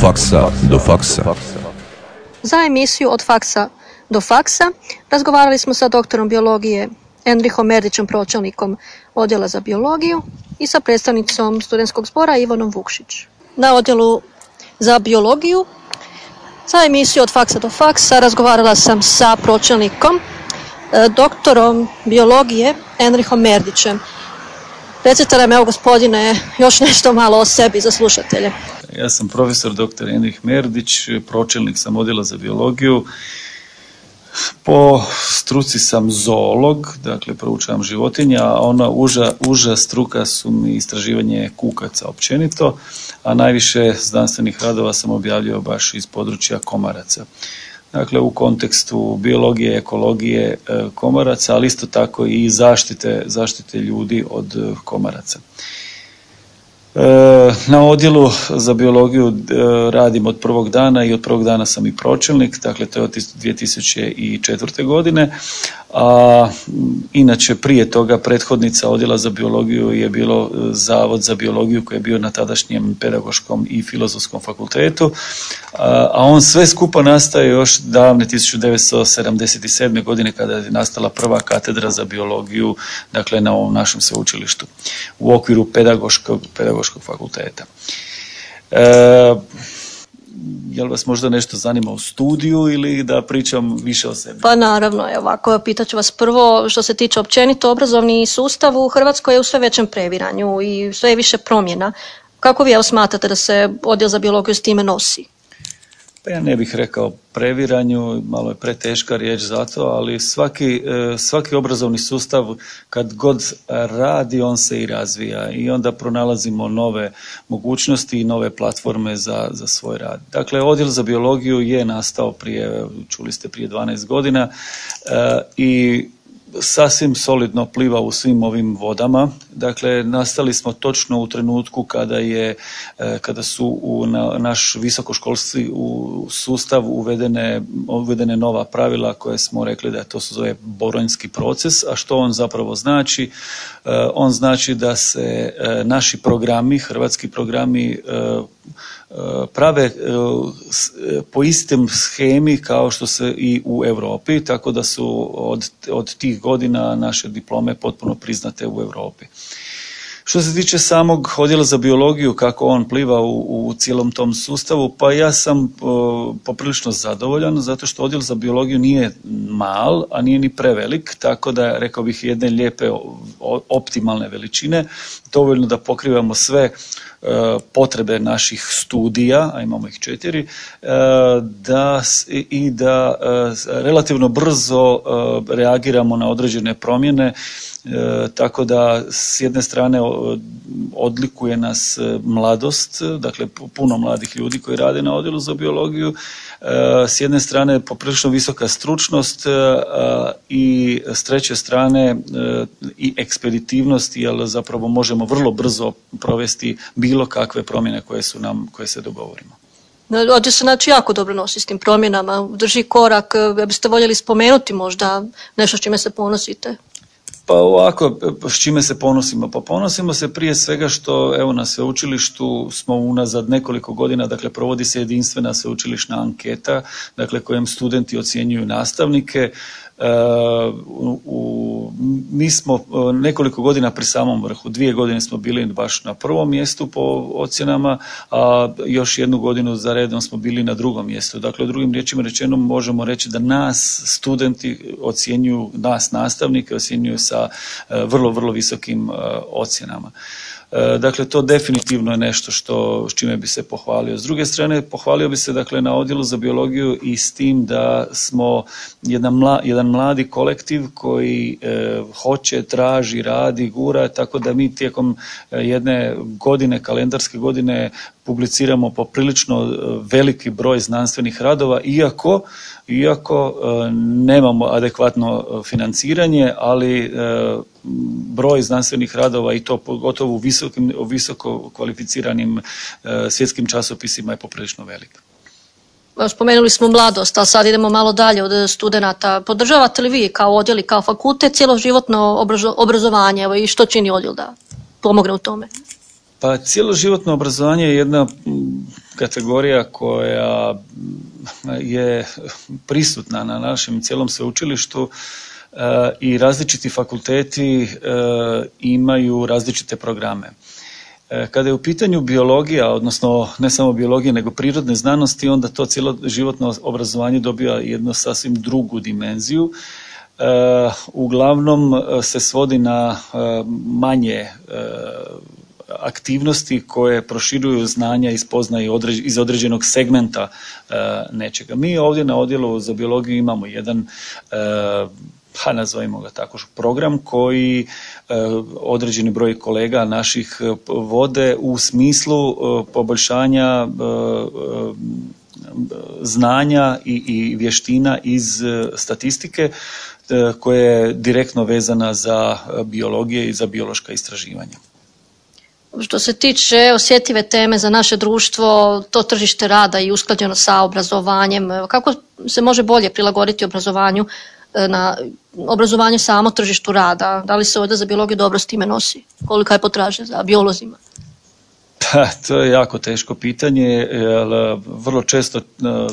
faksa do faksa. Za emisiju Od faksa do faksa razgovarali smo sa doktorom biologije Enrihom Merdićem, pročelnikom odjela za biologiju i sa predstavnicom studentskog zbora Ivanom Vukšić. Na odjelu za biologiju za emisiju Od faksa do faksa razgovarala sam sa pročelnikom e, doktorom biologije Enrihom Merdićem. Recite nam, evo gospodine, još nešto malo o sebi za slušatelje. Ja sam profesor dr. Enrih Merdić, pročelnik sam odjela za biologiju. Po struci sam zoolog, dakle proučavam životinja, a ona uža, uža struka su mi istraživanje kukaca općenito, a najviše znanstvenih radova sam objavljio baš iz područja komaraca. Dakle, u kontekstu biologije, ekologije e, komaraca, ali isto tako i zaštite, zaštite ljudi od e, komaraca. E, na odjelu za biologiju e, radim od prvog dana i od prvog dana sam i pročelnik, dakle to je od 2004. godine, a inače prije toga prethodnica odjela za biologiju je bilo e, Zavod za biologiju koji je bio na tadašnjem pedagoškom i filozofskom fakultetu, a on sve skupa nastaje još davne 1977. godine kada je nastala prva katedra za biologiju, dakle na ovom našem sveučilištu u okviru pedagoškog, pedagoškog fakulteta. E, jel vas možda nešto zanima u studiju ili da pričam više o sebi? Pa naravno, evo ovako, pitaću vas prvo što se tiče općenito obrazovni sustav u Hrvatskoj je u sve većem previranju i sve je više promjena. Kako vi evo smatrate da se odjel za biologiju s time nosi? Pa ja ne bih rekao previranju, malo je preteška riječ za to, ali svaki, e, svaki obrazovni sustav kad god radi, on se i razvija i onda pronalazimo nove mogućnosti i nove platforme za, za svoj rad. Dakle, odjel za biologiju je nastao prije, čuli ste prije 12 godina e, i sasvim solidno pliva u svim ovim vodama. Dakle, nastali smo točno u trenutku kada je, e, kada su u na, naš visokoškolski u sustav uvedene, uvedene nova pravila koje smo rekli da to se zove boronjski proces, a što on zapravo znači? E, on znači da se e, naši programi, hrvatski programi prave po istim schemi kao što se i u Europi, tako da su od, od tih godina naše diplome potpuno priznate u Europi. Što se tiče samog odjela za biologiju, kako on pliva u, u cijelom tom sustavu, pa ja sam poprilično zadovoljan, zato što odjel za biologiju nije mal, a nije ni prevelik, tako da rekao bih jedne lijepe optimalne veličine, dovoljno da pokrivamo sve E, potrebe naših studija, a imamo ih četiri, e, da i da e, relativno brzo reagiramo na određene promjene, tako da s jedne strane odlikuje nas mladost, dakle puno mladih ljudi koji rade na odjelu za biologiju, s jedne strane poprilično visoka stručnost i s treće strane i ekspeditivnost, jer zapravo možemo vrlo brzo provesti bilo kakve promjene koje su nam, koje se dogovorimo. Ovdje se znači jako dobro nosi s tim promjenama, drži korak, ja biste voljeli spomenuti možda nešto s čime se ponosite? Pa ovako, s čime se ponosimo? Pa ponosimo se prije svega što evo na sveučilištu smo unazad nekoliko godina, dakle provodi se jedinstvena sveučilišna anketa, dakle kojem studenti ocjenjuju nastavnike, u, mi smo e, nekoliko godina pri samom vrhu, dvije godine smo bili baš na prvom mjestu po ocjenama, a još jednu godinu za redom smo bili na drugom mjestu. Dakle, drugim riječima rečeno možemo reći da nas studenti ocjenjuju, nas nastavnike ocjenjuju sa e, vrlo, vrlo visokim e, ocjenama. E, dakle, to definitivno je nešto što, s čime bi se pohvalio. S druge strane, pohvalio bi se dakle, na odjelu za biologiju i s tim da smo jedan, mla, jedan mladi kolektiv koji e, hoće, traži, radi, gura, tako da mi tijekom e, jedne godine, kalendarske godine, publiciramo poprilično e, veliki broj znanstvenih radova, iako, iako e, nemamo adekvatno e, financiranje, ali broj znanstvenih radova i to pogotovo u visokim, visoko kvalificiranim svjetskim časopisima je poprilično velik. Spomenuli smo mladost, a sad idemo malo dalje od studenata. Podržavate li vi kao odjel i kao fakultet cjeloživotno obrazovanje evo, i što čini odjel da pomogne u tome? Pa životno obrazovanje je jedna kategorija koja je prisutna na našem cijelom sveučilištu e, i različiti fakulteti e, imaju različite programe. E, kada je u pitanju biologija, odnosno ne samo biologija, nego prirodne znanosti, onda to cijelo životno obrazovanje dobija jednu sasvim drugu dimenziju. Uglavnom se svodi na manje aktivnosti koje proširuju znanja i spoznaju iz određenog segmenta e, nečega. Mi ovdje na odjelu za biologiju imamo jedan pa nazovimo ga tako, program koji e, određeni broj kolega naših vode u smislu poboljšanja znanja i, i vještina iz statistike koja je direktno vezana za biologije i za biološka istraživanja. Što se tiče osjetljive teme za naše društvo, to tržište rada i usklađeno sa obrazovanjem, kako se može bolje prilagoditi obrazovanju e, na obrazovanju samo tržištu rada? Da li se ovdje za biologiju dobro s time nosi? Kolika je potražnja za biolozima? Pa, to je jako teško pitanje, jer e, vrlo često e,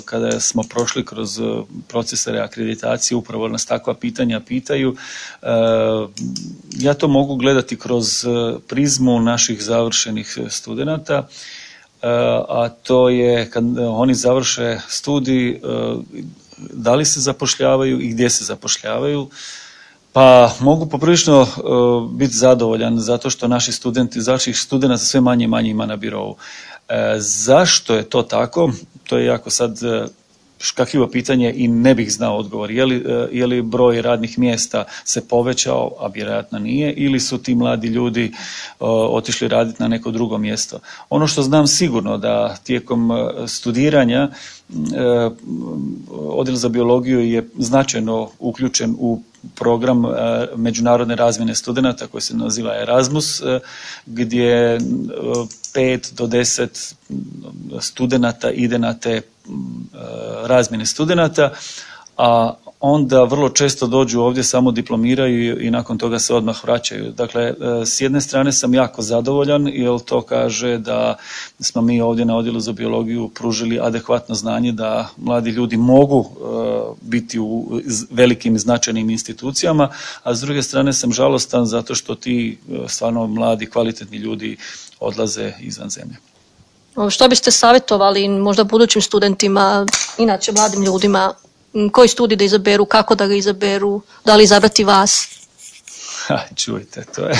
kada smo prošli kroz e, procese reakreditacije upravo nas takva pitanja pitaju. Ja to mogu gledati kroz prizmu naših završenih studenata, a to je kad oni završe studij, da li se zapošljavaju i gdje se zapošljavaju. Pa mogu poprilično uh, biti zadovoljan zato što naši studenti, naših studenata sve manje i manje ima na birovu. E, zašto je to tako? To je jako sad uh, škakljivo pitanje i ne bih znao odgovor. Je li, uh, je li broj radnih mjesta se povećao, a vjerojatno nije, ili su ti mladi ljudi otišli raditi na neko drugo mjesto. Ono što znam sigurno da tijekom studiranja odjel za biologiju je značajno uključen u program e, međunarodne razmjene studenata koji se naziva Erasmus, e, gdje e, pet do deset studenata ide na te razmjene studenata, a onda vrlo često dođu ovdje, samo diplomiraju i nakon toga se odmah vraćaju. Dakle, e, s jedne strane sam jako zadovoljan jer to kaže da smo mi ovdje na odjelu za biologiju pružili adekvatno znanje da mladi ljudi mogu e, biti u velikim značajnim institucijama, a s druge strane sam žalostan zato što ti e, stvarno mladi, kvalitetni ljudi odlaze izvan zemlje. Što biste savjetovali možda budućim studentima, inače mladim ljudima koji studij da izaberu, kako da ga izaberu, da li izabrati vas? Ha, čujte, to je,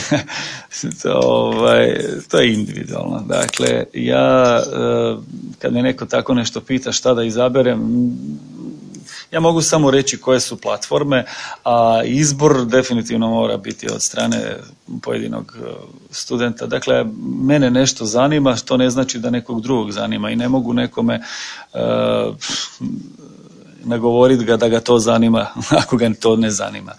to, ovaj, to je individualno. Dakle, ja, eh, kad me neko tako nešto pita šta da izaberem, ja mogu samo reći koje su platforme, a izbor definitivno mora biti od strane pojedinog eh, studenta. Dakle, mene nešto zanima, što ne znači da nekog drugog zanima i ne mogu nekome uh, nagovoriti ga da ga to zanima ako ga to ne zanima.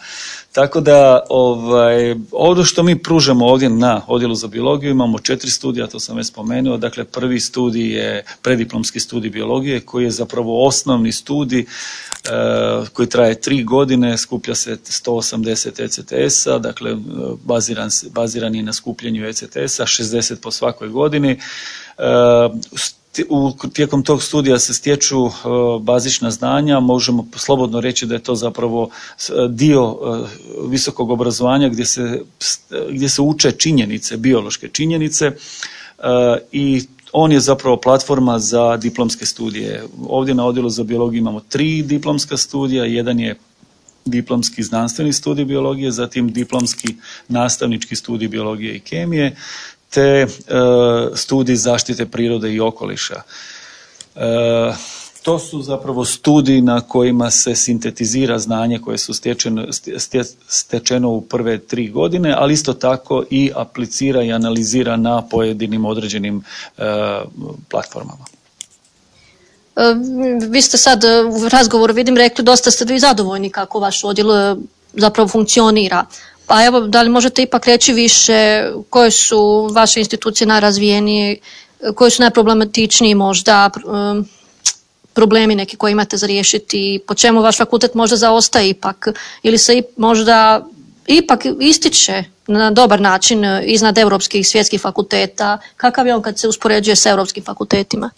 Tako da ovaj, ovo što mi pružamo ovdje na odjelu za biologiju imamo četiri studija, to sam već spomenuo. Dakle, prvi studij je prediplomski studij biologije koji je zapravo osnovni studij e, koji traje tri godine, skuplja se 180 ECTS-a, dakle baziran, baziran je na skupljenju ECTS-a, 60 po svakoj godini. E, u, tijekom tog studija se stječu e, bazična znanja, možemo slobodno reći da je to zapravo e, dio e, visokog obrazovanja gdje se, gdje se uče činjenice, biološke činjenice i on je zapravo platforma za diplomske studije. Ovdje na odjelu za biologiju imamo tri diplomska studija, jedan je diplomski znanstveni studij biologije, zatim diplomski nastavnički studij biologije i kemije, te e, studij zaštite prirode i okoliša. E, to su zapravo studiji na kojima se sintetizira znanje koje su stečeno, stečeno u prve tri godine, ali isto tako i aplicira i analizira na pojedinim određenim e, platformama. Vi ste sad u razgovoru, vidim, rekli dosta ste vi zadovoljni kako vaš odjel zapravo funkcionira. Pa evo, da li možete ipak reći više koje su vaše institucije najrazvijenije, koje su najproblematičniji možda um, problemi neki koje imate za riješiti, po čemu vaš fakultet možda zaostaje ipak ili se možda ipak ističe na dobar način iznad europskih svjetskih fakulteta. Kakav je on kad se uspoređuje sa europskim fakultetima?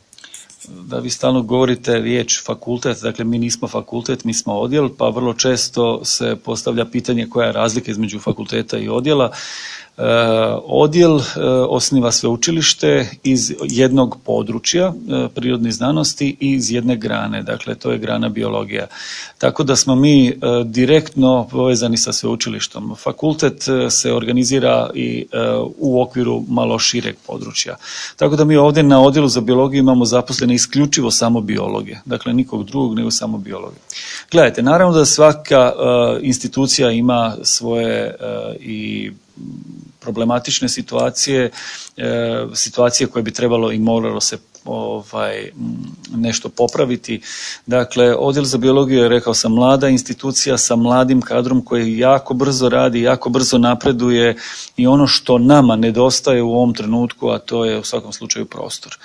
Da vi stalno govorite riječ fakultet, dakle mi nismo fakultet, mi smo odjel, pa vrlo često se postavlja pitanje koja je razlika između fakulteta i odjela. E, odjel e, osniva sveučilište iz jednog područja e, prirodnih znanosti i iz jedne grane, dakle to je grana biologija. Tako da smo mi direktno povezani sa sveučilištom. Fakultet se organizira i u okviru malo šireg područja. Tako da mi ovdje na odjelu za biologiju imamo zaposlene isključivo samo biologe, dakle nikog drugog nego samo biologe. Gledajte, naravno da svaka institucija ima svoje i problematične situacije, e, situacije koje bi trebalo i moralo se ovaj, nešto popraviti. Dakle, Odjel za biologiju je, rekao sam, mlada institucija sa mladim kadrom koji jako brzo radi, jako brzo napreduje i ono što nama nedostaje u ovom trenutku, a to je u svakom slučaju prostor.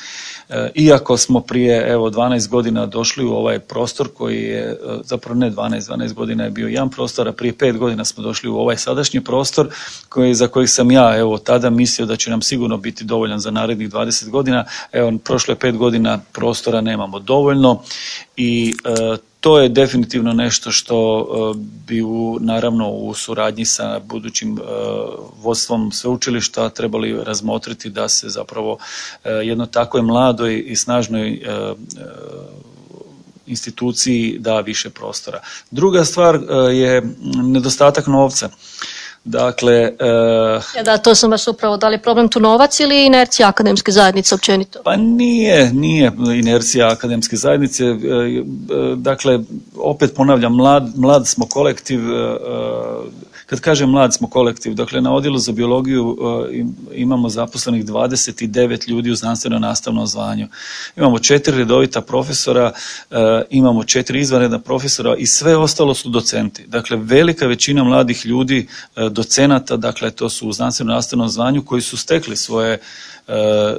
E, iako smo prije evo 12 godina došli u ovaj prostor koji je, e, zapravo ne 12, 12 godina je bio jedan prostor, a prije 5 godina smo došli u ovaj sadašnji prostor koji, za koji sam ja evo tada mislio da će nam sigurno biti dovoljan za narednih 20 godina. Evo, prošle 5 godina prostora nemamo dovoljno i e, to je definitivno nešto što e, bi u, naravno u suradnji sa budućim e, vodstvom sveučilišta trebali razmotriti da se zapravo jedno takvoj mladoj i snažnoj instituciji da više prostora. Druga stvar je nedostatak novca. Dakle... Uh, da, to sam vas upravo, da li je problem tu novac ili inercija akademske zajednice općenito? Pa nije, nije inercija akademske zajednice. E, dakle, opet ponavljam, mlad, mlad smo kolektiv, kad kažem mlad smo kolektiv, dakle na odjelu za biologiju e, imamo zaposlenih 29 ljudi u znanstveno nastavnom zvanju. Imamo četiri redovita profesora, e, imamo četiri izvanredna profesora i sve ostalo su docenti. Dakle, velika većina mladih ljudi, e, docenata, dakle to su u znanstveno nastavnom zvanju koji su stekli svoje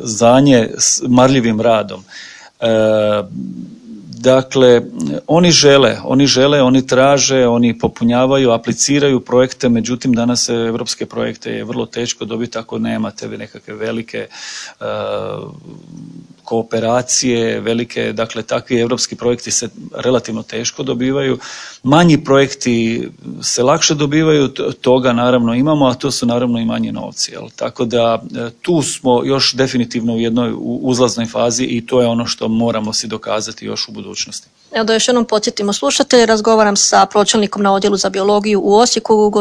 zanje s marljivim radom. Dakle, oni žele, oni žele, oni traže, oni popunjavaju, apliciraju projekte, međutim danas evropske projekte je vrlo teško dobiti ako nemate nekakve velike uh, kooperacije, velike, dakle takvi europski projekti se relativno teško dobivaju. Manji projekti se lakše dobivaju, toga naravno imamo, a to su naravno i manji novci. Jel? Tako da e, tu smo još definitivno u jednoj uzlaznoj fazi i to je ono što moramo si dokazati još u budućnosti. Evo da još jednom podsjetimo slušatelje, razgovaram sa pročelnikom na odjelu za biologiju u Osijeku,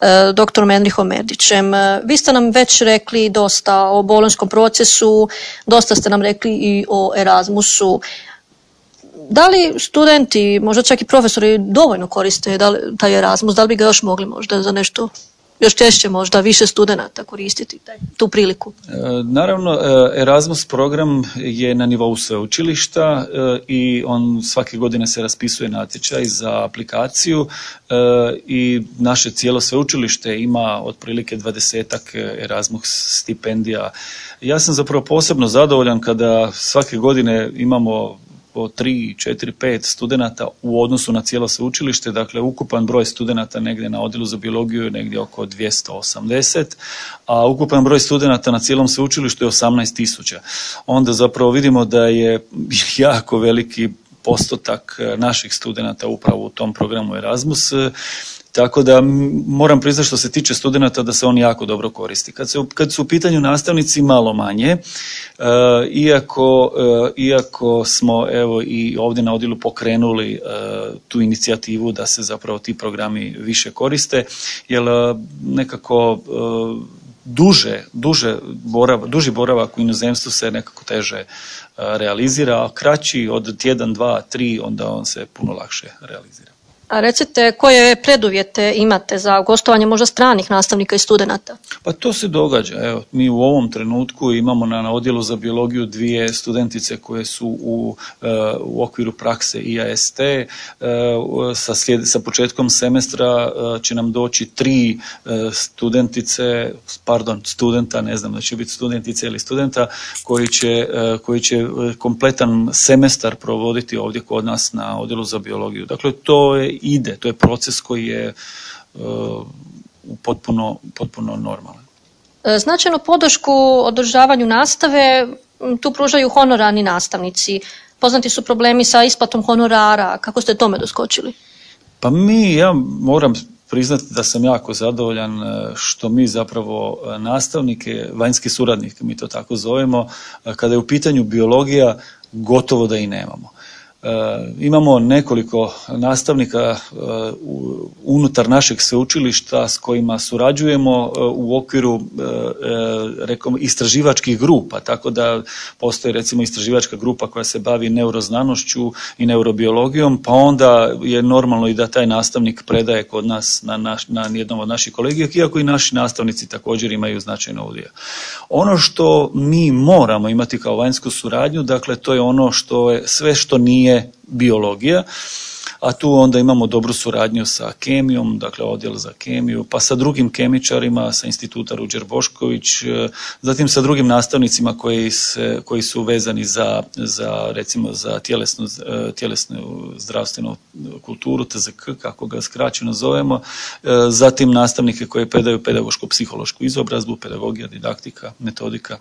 e, doktorom Enrihom Merdićem. E, vi ste nam već rekli dosta o bolonskom procesu, dosta ste nam rekli i o Erasmusu. Da li studenti, možda čak i profesori, dovoljno koriste taj Erasmus? Da li bi ga još mogli možda za nešto još češće možda više studenata koristiti tu priliku? E, naravno, e, Erasmus program je na nivou sveučilišta e, i on svake godine se raspisuje natječaj za aplikaciju i naše cijelo sveučilište ima otprilike dvadesetak Erasmus stipendija. Ja sam zapravo posebno zadovoljan kada svake godine imamo po 3, 4, 5 studenata u odnosu na cijelo sveučilište, dakle ukupan broj studenata negdje na odjelu za biologiju je negdje oko 280, a ukupan broj studenata na cijelom sveučilištu je 18 tisuća. Onda zapravo vidimo da je jako veliki postotak naših studenata upravo u tom programu Erasmus tako da moram priznati što se tiče studenata da se on jako dobro koristi. Kad, se, kad su u pitanju nastavnici malo manje, e, iako, e, iako smo evo i ovdje na odjelu pokrenuli e, tu inicijativu da se zapravo ti programi više koriste, jer nekako duže, duže borav, duži boravak u inozemstvu se nekako teže realizira, a kraći od tjedan, dva, tri, onda on se puno lakše realizira. A recite koje preduvjete imate za gostovanje možda stranih nastavnika i studenata? Pa to se događa. Evo, mi u ovom trenutku imamo na odjelu za biologiju dvije studentice koje su u, e, u okviru prakse IAST. E, sa, slijed, sa početkom semestra e, će nam doći tri studentice, pardon, studenta, ne znam da će biti studentice ili studenta, koji će, koji će kompletan semestar provoditi ovdje kod nas na odjelu za biologiju. Dakle, to je ide, to je proces koji je uh, potpuno, potpuno normalan. Značajnu podršku održavanju nastave tu pružaju honorarni nastavnici. Poznati su problemi sa isplatom honorara. Kako ste tome doskočili? Pa mi, ja moram priznati da sam jako zadovoljan e, što mi zapravo e, nastavnike, vanjski suradnike, mi to tako zovemo, e, kada je u pitanju biologija, gotovo da i nemamo. E, imamo nekoliko nastavnika e, unutar našeg sveučilišta s kojima surađujemo e, u okviru rekom, istraživačkih grupa, tako da postoji recimo istraživačka grupa koja se bavi neuroznanošću i neurobiologijom, pa onda je normalno i da taj nastavnik predaje kod nas na, naš, na jednom od naših kolegija, iako i naši nastavnici također imaju značajno udio. Ono što mi moramo imati kao vanjsku suradnju, dakle to je ono što je sve što nije nije biologija, a tu onda imamo dobru suradnju sa kemijom, dakle odjel za kemiju, pa sa drugim kemičarima, sa instituta Ruđer Bošković, e, zatim sa drugim nastavnicima koji, se, koji su vezani za, za recimo za tjelesnu, e, tjelesnu zdravstvenu kulturu, TZK, kako ga skraćeno zovemo, e, zatim nastavnike koji predaju pedagoško-psihološku izobrazbu, pedagogija, didaktika, metodika.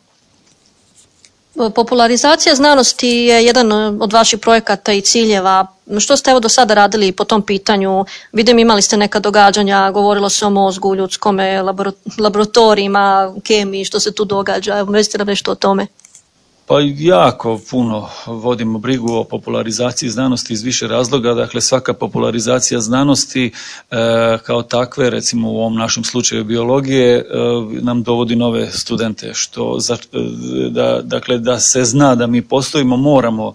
Popularizacija znanosti je jedan od vaših projekata i ciljeva. Što ste evo do sada radili po tom pitanju? Vidim imali ste neka događanja, govorilo se o mozgu, ljudskome, laboratorijima, kemiji, što se tu događa. Evo, nam nešto o tome. Pa jako puno vodimo brigu o popularizaciji znanosti iz više razloga. Dakle, svaka popularizacija znanosti e, kao takve, recimo u ovom našem slučaju biologije, e, nam dovodi nove studente. Što za, e, da, dakle, da se zna da mi postojimo, moramo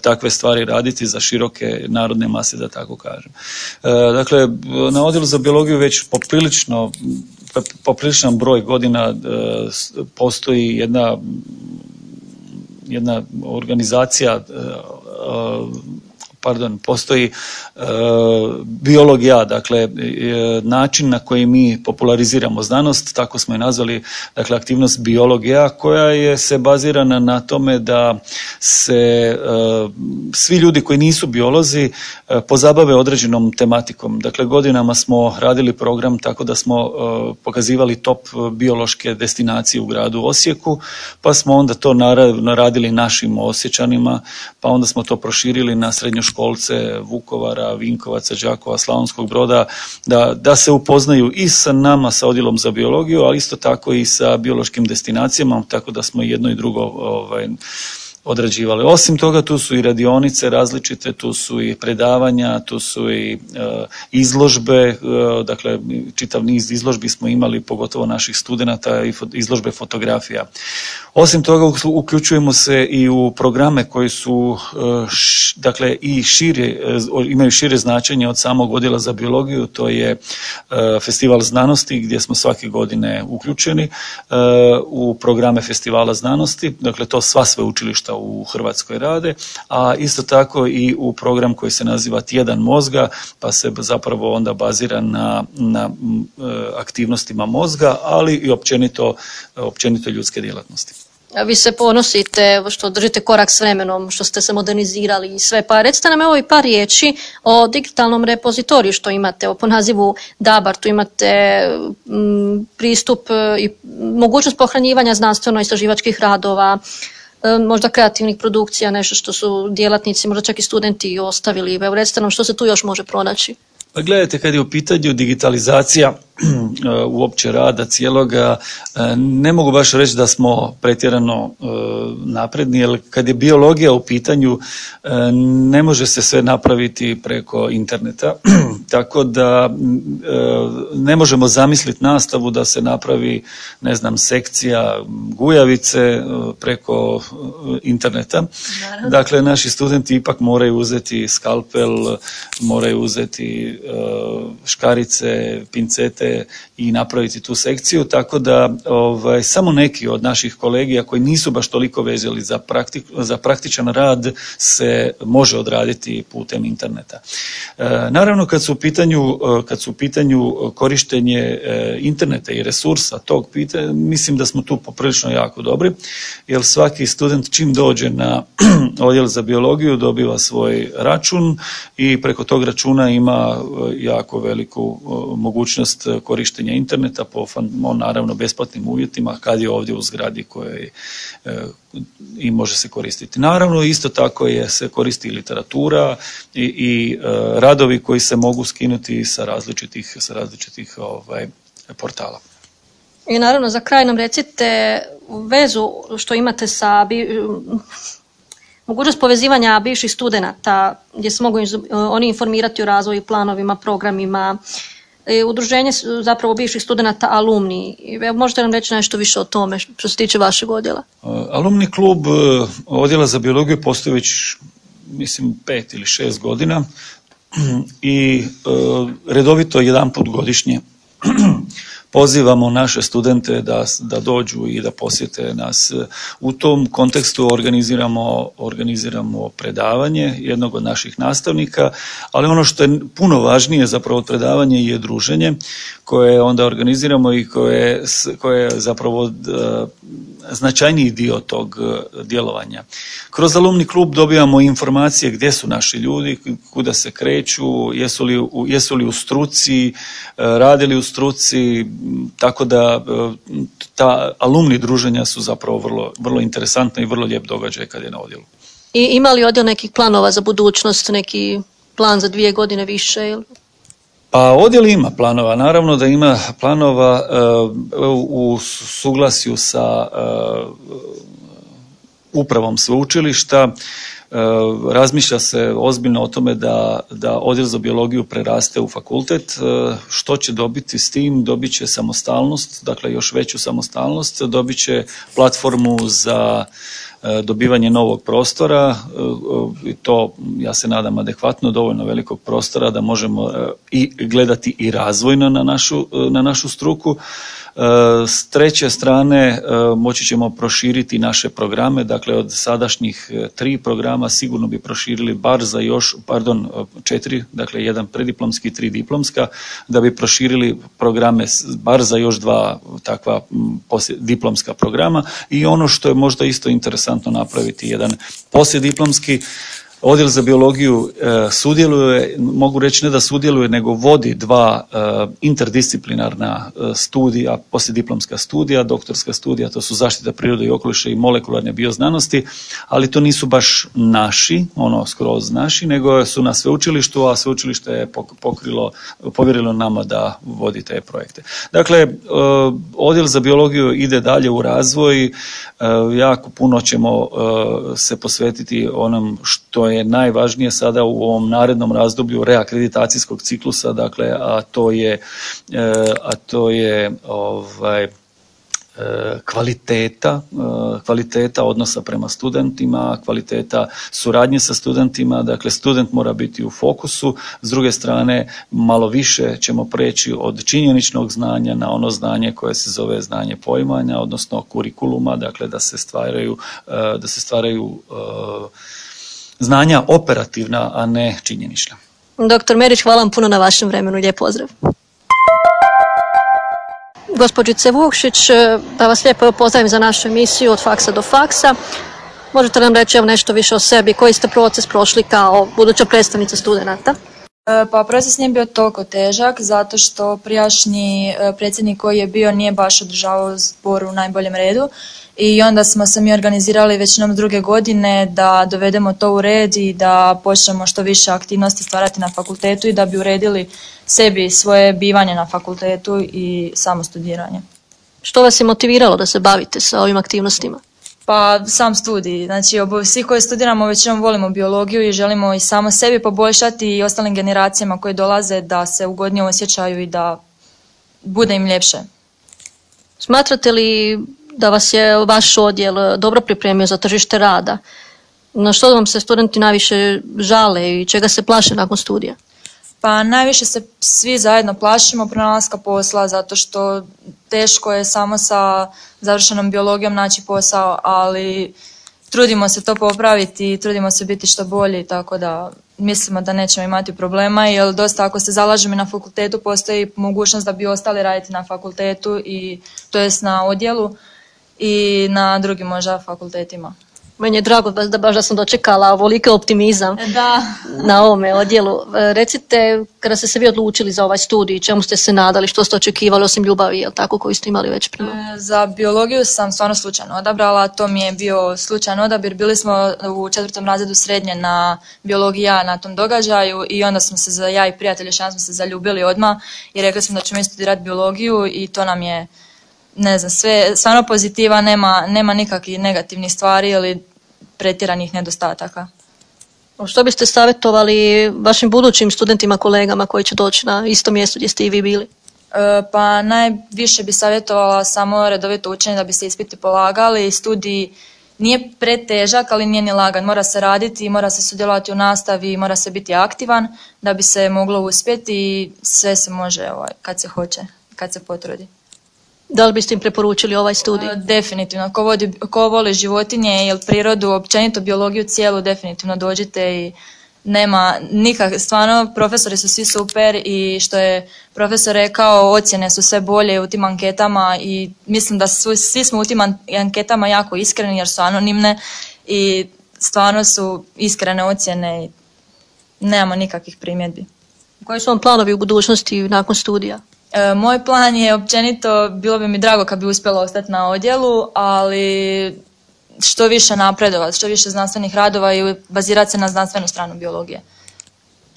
takve stvari raditi za široke narodne mase, da tako kažem. Dakle, na odjelu za biologiju već poprilično popriličan broj godina postoji jedna jedna organizacija e, e, pardon, postoji e, biologija, dakle e, način na koji mi populariziramo znanost, tako smo je nazvali, dakle aktivnost biologija koja je se bazirana na tome da se e, svi ljudi koji nisu biolozi pozabave određenom tematikom. Dakle godinama smo radili program tako da smo pokazivali top biološke destinacije u gradu Osijeku, pa smo onda to naravno radili našim osjećanima, pa onda smo to proširili na srednjoškolsku školce Vukovara, Vinkovaca, Đakova, Slavonskog broda, da, da se upoznaju i sa nama, sa odjelom za biologiju, ali isto tako i sa biološkim destinacijama, tako da smo jedno i drugo ovaj, odrađivali. Osim toga tu su i radionice različite, tu su i predavanja, tu su i e, izložbe, e, dakle čitav niz izložbi smo imali, pogotovo naših studenata i izložbe fotografija. Osim toga uključujemo se i u programe koji su e, dakle i šire, imaju šire značenje od samog odjela za biologiju, to je festival znanosti gdje smo svake godine uključeni u programe festivala znanosti, dakle to sva sveučilišta u Hrvatskoj rade, a isto tako i u program koji se naziva Tjedan mozga, pa se zapravo onda bazira na, na e, aktivnostima mozga, ali i općenito, općenito ljudske djelatnosti. Vi se ponosite što držite korak s vremenom, što ste se modernizirali i sve. Pa recite nam evo i par riječi o digitalnom repozitoriju što imate. Po nazivu DABAR tu imate pristup i mogućnost pohranjivanja znanstveno-istraživačkih radova, E, možda kreativnih produkcija, nešto što su djelatnici, možda čak i studenti ostavili. Evo recite nam što se tu još može pronaći. Pa gledajte, kad je u pitanju digitalizacija uopće rada cijeloga, e, ne mogu baš reći da smo pretjerano e, napredni, jer kad je biologija u pitanju, e, ne može se sve napraviti preko interneta, tako da ne možemo zamisliti nastavu da se napravi, ne znam, sekcija gujavice preko interneta. Dakle, naši studenti ipak moraju uzeti skalpel, moraju uzeti škarice, pincete, i napraviti tu sekciju, tako da ovaj, samo neki od naših kolegija koji nisu baš toliko vezali za, praktik, za praktičan rad se može odraditi putem interneta. E, naravno kad su u pitanju, kad su u pitanju korištenje e, interneta i resursa tog pitanja, mislim da smo tu poprilično jako dobri, jer svaki student čim dođe na odjel za biologiju dobiva svoj račun i preko tog računa ima jako veliku mogućnost korištenja interneta po naravno besplatnim uvjetima kad je ovdje u zgradi koje i može se koristiti. Naravno isto tako je se koristi literatura i, i radovi koji se mogu skinuti sa različitih, sa različitih ovaj, portala. I naravno za kraj nam recite vezu što imate sa mogućnost povezivanja bivših studenata gdje se mogu oni informirati o razvoju, planovima, programima, e, udruženje zapravo bivših studenata alumni. Možete nam reći nešto više o tome što se tiče vašeg odjela? E, alumni klub e, odjela za biologiju postoji već mislim pet ili šest godina i redovito jedan put godišnje pozivamo naše studente da, da dođu i da posjete nas. U tom kontekstu organiziramo, organiziramo predavanje jednog od naših nastavnika, ali ono što je puno važnije zapravo od predavanja je druženje koje onda organiziramo i koje, koje je zapravo značajniji dio tog djelovanja. Kroz alumni klub dobijamo informacije gdje su naši ljudi, kuda se kreću, jesu li, jesu li u struci, radili u struci, tako da e, ta alumni druženja su zapravo vrlo, vrlo interesantna i vrlo lijep događaj kad je na odjelu. I ima li odjel nekih planova za budućnost, neki plan za dvije godine više? Ili? Pa odjel ima planova, naravno da ima planova e, u suglasju sa e, upravom sveučilišta razmišlja se ozbiljno o tome da, da odjel za biologiju preraste u fakultet. E, što će dobiti s tim? Dobit će samostalnost, dakle još veću samostalnost, dobit će platformu za e, dobivanje novog prostora i to ja se nadam adekvatno dovoljno velikog prostora da možemo i gledati i razvojno na našu, na našu struku. S treće strane e, moći ćemo proširiti naše programe, dakle od sadašnjih e, tri programa sigurno bi proširili bar za još, pardon, e, četiri, dakle jedan prediplomski tri diplomska, da bi proširili programe bar za još dva takva diplomska programa. I ono što je možda isto interesantno napraviti jedan poslijediplomski Odjel za biologiju e, sudjeluje, mogu reći ne da sudjeluje, nego vodi dva e, interdisciplinarna e, studija, poslijediplomska studija, doktorska studija, to su zaštita prirode i okoliša i molekularne bioznanosti, ali to nisu baš naši, ono skroz naši, nego su na sveučilištu, a sveučilište je pokrilo, povjerilo nama da vodi te projekte. Dakle, odjel za biologiju ide dalje u razvoj, jako puno ćemo se posvetiti onom što je je najvažnije sada u ovom narednom razdoblju reakreditacijskog ciklusa, dakle, a to je, e, a to je ovaj, e, kvaliteta, e, kvaliteta odnosa prema studentima, kvaliteta suradnje sa studentima, dakle student mora biti u fokusu, s druge strane malo više ćemo preći od činjeničnog znanja na ono znanje koje se zove znanje poimanja, odnosno kurikuluma, dakle da se stvaraju, da se stvaraju znanja operativna, a ne činjenična. Doktor Merić, hvala vam puno na vašem vremenu. Lijep pozdrav. Gospođice Vukšić, da vas lijepo pozdravim za našu emisiju od faksa do faksa. Možete nam reći nešto više o sebi, koji ste proces prošli kao buduća predstavnica studenata? E, pa proces nije bio toliko težak zato što prijašnji e, predsjednik koji je bio nije baš održavao zbor u najboljem redu i onda smo se mi organizirali većinom druge godine da dovedemo to u red i da počnemo što više aktivnosti stvarati na fakultetu i da bi uredili sebi svoje bivanje na fakultetu i samo studiranje. Što vas je motiviralo da se bavite sa ovim aktivnostima? Pa sam studij, znači svi koji studiramo većinom volimo biologiju i želimo i samo sebi poboljšati i ostalim generacijama koje dolaze da se ugodnije osjećaju i da bude im ljepše. Smatrate li da vas je vaš odjel e, dobro pripremio za tržište rada? Na što vam se studenti najviše žale i čega se plaše nakon studija? Pa najviše se svi zajedno plašimo pronalaska posla zato što teško je samo sa završenom biologijom naći posao, ali trudimo se to popraviti i trudimo se biti što bolji, tako da mislimo da nećemo imati problema, jer dosta ako se zalažemo na fakultetu postoji mogućnost da bi ostali raditi na fakultetu i to jest na odjelu i na drugim možda fakultetima. Meni je drago baš da, baš da sam dočekala ovoliki optimizam Da. na ovome odjelu. E, Recite, kada ste se vi odlučili za ovaj studij, čemu ste se nadali, što ste očekivali osim ljubavi, jel tako, koju ste imali već prema? E, Za biologiju sam stvarno slučajno odabrala, to mi je bio slučajan odabir. Bili smo u četvrtom razredu srednje na biologija na tom događaju i onda smo se, za, ja i prijatelj još jedan smo se zaljubili odmah i rekli smo da ćemo studirati biologiju i to nam je, ne znam, sve stvarno pozitiva, nema, nema nikakvih negativnih stvari ili pretjeranih nedostataka. Što biste savjetovali vašim budućim studentima, kolegama koji će doći na isto mjesto gdje ste i vi bili? E, Pa najviše bi savjetovala samo redovito učenje da bi se ispiti polagali. Studij nije pretežak, ali nije ni lagan. Mora se raditi, mora se sudjelovati u nastavi, mora se biti aktivan da bi se moglo uspjeti i sve se može ovaj, kad se hoće, kad se potrudi. Da li biste im preporučili ovaj studij? E, Definitivno, ko, vodi, ko voli životinje ili prirodu, općenito biologiju cijelu, definitivno dođite i nema nikak, stvarno profesori su svi super i što je profesor rekao, ocjene su sve bolje u tim anketama i mislim da su, svi smo u tim an- anketama jako iskreni jer su anonimne i stvarno su iskrene ocjene i nemamo nikakvih primjedbi. Koji su vam planovi u budućnosti nakon studija? E, moj plan je općenito, bilo bi mi drago kad bi uspjela ostati na odjelu, ali što više napredovati, što više znanstvenih radova i bazirati se na znanstvenu stranu biologije.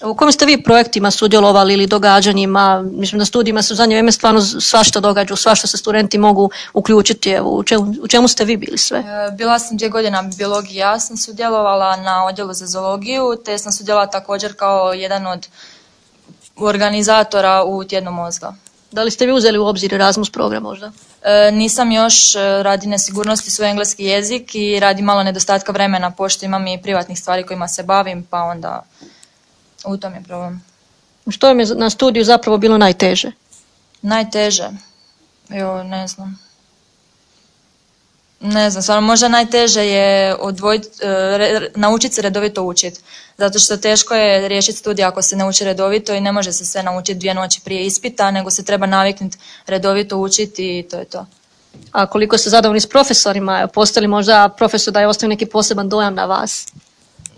U kojim ste vi projektima sudjelovali ili događanjima? Mislim da studijima se u zadnje vrijeme stvarno svašta događa, svašta se studenti mogu uključiti. Evo, u, čemu, u čemu ste vi bili sve? E, Bila sam dvije godine na biologiji, ja sam sudjelovala na odjelu za zoologiju, te sam sudjelovala također kao jedan od organizatora u tjednu mozga. Da li ste vi uzeli u obzir Erasmus program možda? E, nisam još e, radi nesigurnosti svoj engleski jezik i radi malo nedostatka vremena, pošto imam i privatnih stvari kojima se bavim, pa onda u tom je problem. Što je na studiju zapravo bilo najteže? Najteže, jo, ne znam. Ne znam, stvarno možda najteže je odvojiti, naučiti se redovito učiti. Zato što teško je riješiti studij ako se ne uči redovito i ne može se sve naučiti dvije noći prije ispita, nego se treba naviknuti redovito učiti i to je to. A koliko ste zadovoljni s profesorima? Postoji li možda profesor da je ostavio neki poseban dojam na vas?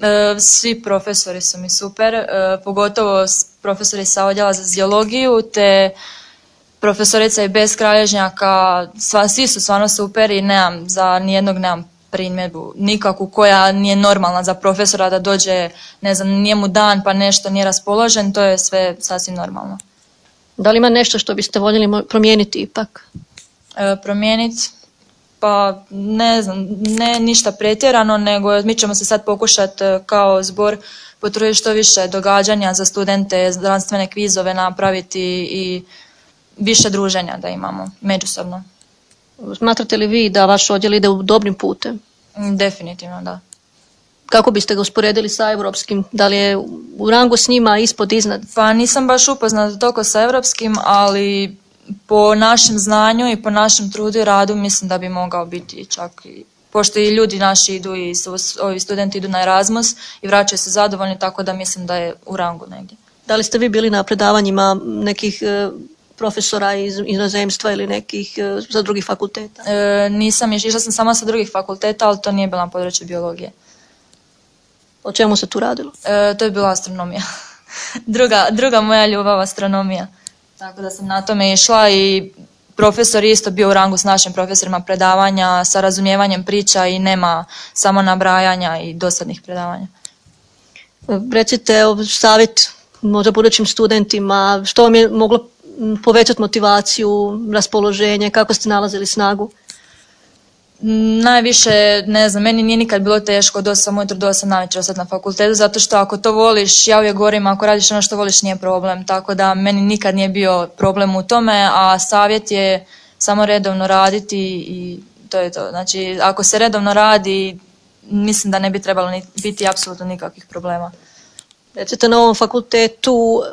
E, Svi profesori su mi super, e, pogotovo profesori sa odjela za ziologiju, te profesorica i bez kralježnjaka, sva, svi su stvarno super i nemam, za nijednog nemam primjedbu nikakvu koja nije normalna za profesora da dođe, ne znam, nije mu dan pa nešto nije raspoložen, to je sve sasvim normalno. Da li ima nešto što biste voljeli promijeniti ipak? E, promijeniti, pa ne znam, ne ništa pretjerano, nego mi ćemo se sad pokušati kao zbor potruditi što više događanja za studente, znanstvene kvizove napraviti i više druženja da imamo međusobno. Smatrate li vi da vaš odjel ide u dobrim putem? Mm, Definitivno, da. Kako biste ga usporedili sa europskim? Da li je u rangu s njima ispod, iznad? Pa nisam baš upoznata toliko sa europskim, ali po našem znanju i po našem trudu i radu mislim da bi mogao biti čak i pošto i ljudi naši idu i ovi studenti idu na Erasmus i vraćaju se zadovoljni, tako da mislim da je u rangu negdje. Da li ste vi bili na predavanjima nekih e, profesora iz inozemstva ili nekih e, sa drugih fakulteta? E, nisam išla sam samo sa drugih fakulteta, ali to nije bilo na području biologije. O čemu se tu radilo? E, to je bila astronomija. druga, druga moja ljubav, astronomija. Tako da sam na tome išla i profesor je isto bio u rangu s našim profesorima predavanja, sa razumijevanjem priča i nema samo nabrajanja i dosadnih predavanja. Recite savjet možda budućim studentima, što vam je moglo povećati motivaciju, raspoloženje, kako ste nalazili snagu? Najviše, ne znam, meni nije nikad bilo teško od 8 ujutro do 8 navečer ostati na fakultetu, zato što ako to voliš, ja uvijek govorim, ako radiš ono što voliš nije problem, tako da meni nikad nije bio problem u tome, a savjet je samo redovno raditi i to je to. Znači, ako se redovno radi, mislim da ne bi trebalo biti apsolutno nikakvih problema. Recite na ovom fakultetu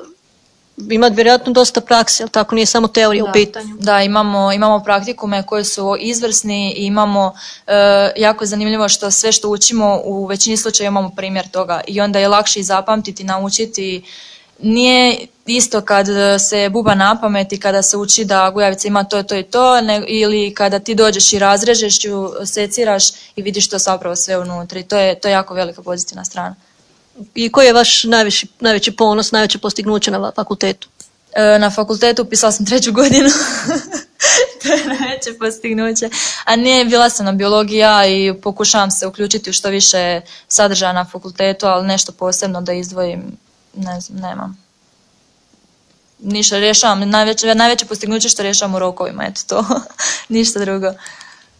ima vjerojatno dosta prakse, ali tako? Nije samo teorija u pitanju. Da, imamo, imamo praktikume koji su izvrsni i imamo e, jako zanimljivo što sve što učimo u većini slučajeva imamo primjer toga. I onda je lakše i zapamtiti, naučiti. Nije isto kad se buba na pamet i kada se uči da gujavica ima to, to i to, ne, ili kada ti dođeš i razrežeš ju, seciraš i vidiš to zapravo sve unutra. I to je, to je jako velika pozitivna strana. I koji je vaš najveći, najveći ponos, najveće postignuće na fakultetu? E, na fakultetu upisala sam treću godinu. to je najveće postignuće. A nije, bila sam na biologija i pokušavam se uključiti u što više sadržaja na fakultetu, ali nešto posebno da izdvojim, ne znam, nemam. Ništa, rješavam, najveće, najveće postignuće što rješavam u rokovima, eto to, ništa drugo.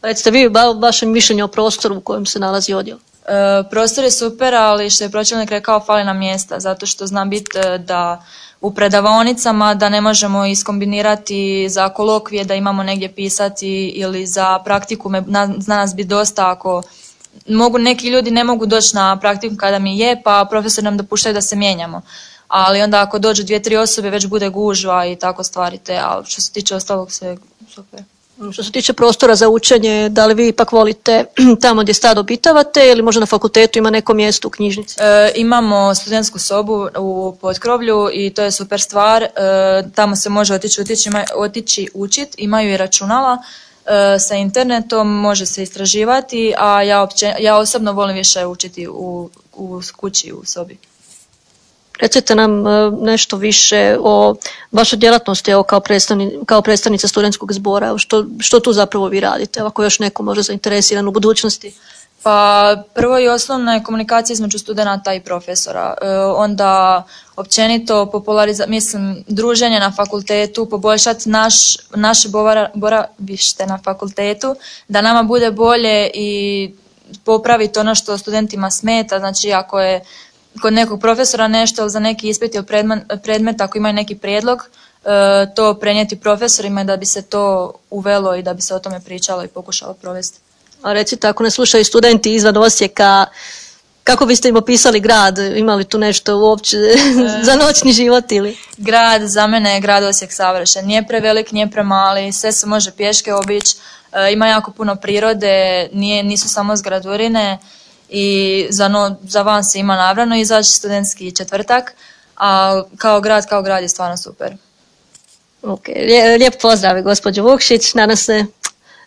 Recite vi ba, vaše mišljenje o prostoru u kojem se nalazi odjel? E, prostor je super, ali što je pročelnik rekao, fali nam mjesta, zato što znam biti e, da u predavaonicama da ne možemo iskombinirati za kolokvije da imamo negdje pisati ili za praktiku zna nas bi dosta ako mogu neki ljudi ne mogu doći na praktiku kada mi je pa profesor nam dopuštaju da se mijenjamo. Ali onda ako dođu dvije tri osobe već bude gužva i tako stvari te ali što se tiče ostalog sve super što se tiče prostora za učenje, da li vi ipak volite tamo gdje stado obitavate ili možda na fakultetu ima neko mjesto u knjižnici? E, imamo studentsku sobu u podkrovlju i to je super stvar. E, tamo se može otići, otići, otići učit, imaju i računala e, sa internetom, može se istraživati, a ja, ja osobno volim više učiti u, u kući, u sobi. Recite nam e, nešto više o vašoj djelatnosti evo, kao, predstavni, kao predstavnica studentskog zbora. Što, što tu zapravo vi radite? Ako još neko može zainteresiran u budućnosti. Pa prvo i osnovno je komunikacija između studenata i profesora. E, onda općenito populariza, mislim, druženje na fakultetu, poboljšati naš, naše boravište na fakultetu, da nama bude bolje i popraviti ono što studentima smeta, znači ako je kod nekog profesora nešto ili za neki ispit ili predmet, ako imaju neki prijedlog, e, to prenijeti profesorima da bi se to uvelo i da bi se o tome pričalo i pokušalo provesti. A recite, ako ne slušaju studenti izvan Osijeka, kako biste im opisali grad? Imali tu nešto uopće za noćni život ili? Grad, za mene je grad Osijek savršen. Nije prevelik, nije premali, sve se može pješke obići, e, ima jako puno prirode, nije, nisu samo zgradurine, i za, no, za van se ima navrano izaći studentski četvrtak, a kao grad, kao grad je stvarno super. Ok, lijep pozdrav gospođo Vukšić, nadam se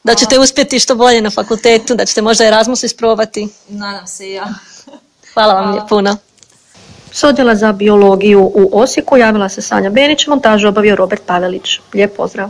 da ćete uspjeti što bolje na fakultetu, da ćete možda Erasmus isprobati. Nadam se i ja. Hvala vam Hvala. puno. S odjela za biologiju u Osijeku javila se Sanja Benić, montažu obavio Robert Pavelić. Lijep pozdrav.